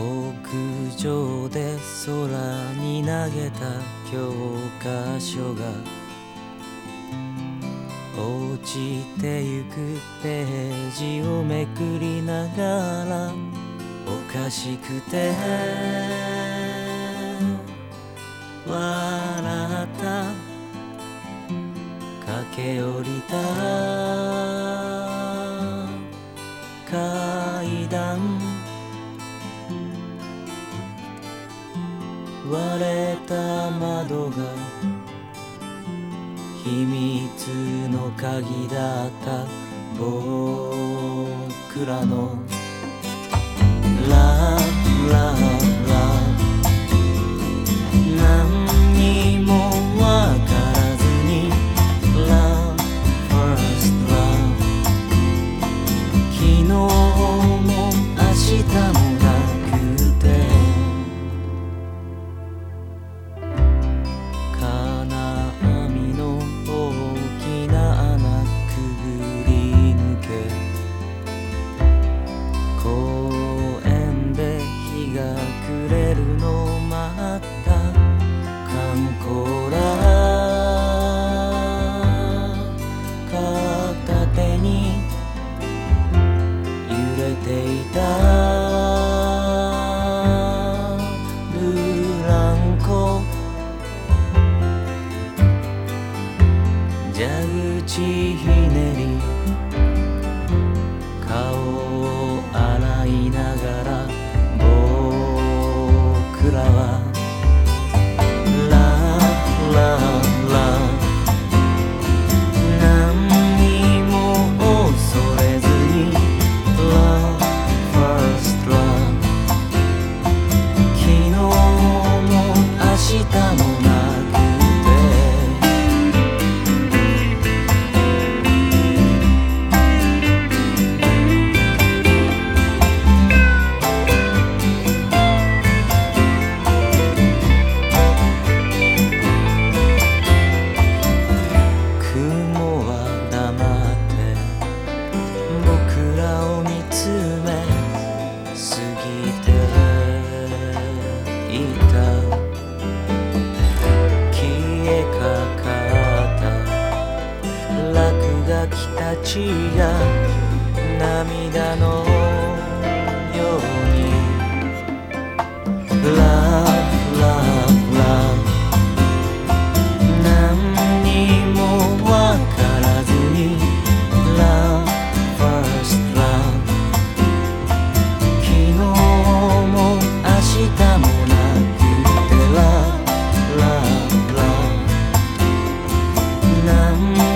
屋上で空に投げた教科書が。落ちてゆくページをめくりながらおかしくて笑った。駆け下りた。階段割れた窓が秘密の鍵だった僕らのラ口ひねり消えかかった。落書きたちが涙のように。mm -hmm.